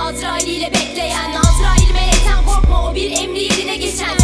Azrail'iyle bekleyen Azrail melekten korkma o bir emri yerine geçen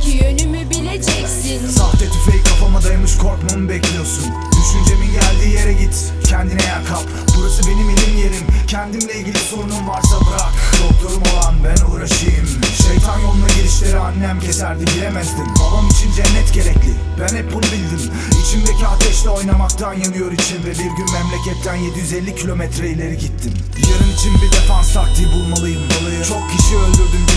ki yönümü bileceksin. Sahte tüfeği kafama dayamış korkmamı bekliyorsun. Düşüncemin geldiği yere git kendine yer kap. Burası benim ilim yerim Kendimle ilgili sorunum varsa bırak. Doktorum olan ben uğraşayım. Şeytan yoluna girişleri annem keserdi bilemezdim Babam için cennet gerekli ben hep bunu bildim. İçimdeki ateşle oynamaktan yanıyor içim Ve bir gün memleketten 750 kilometre ileri gittim. Yarın için bir defans taktiği bulmalıyım. Çok kişi öldürdüm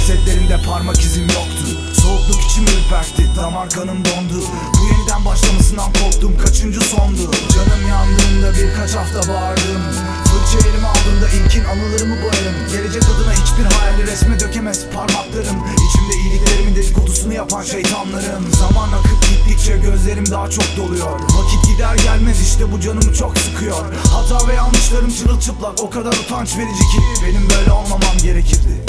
cesetlerinde parmak izim yoktu. Soğukluk içimi ürpertti damar kanım dondu. Bu yeniden başlamasından korktum kaçıncı sondu? Canım yandığında birkaç hafta bağırdım Fırça elime aldığımda ilkin anılarımı boyarım Gelecek adına hiçbir hayali resme dökemez parmaklarım. İçimde iyiliklerimin dedikodusunu yapan şeytanlarım. Zaman akıp gittikçe gözlerim daha çok doluyor. Vakit gider gelmez işte bu canımı çok sıkıyor. Hata ve yanlışlarım çırılçıplak o kadar utanç verici ki Benim böyle olmamam gerekirdi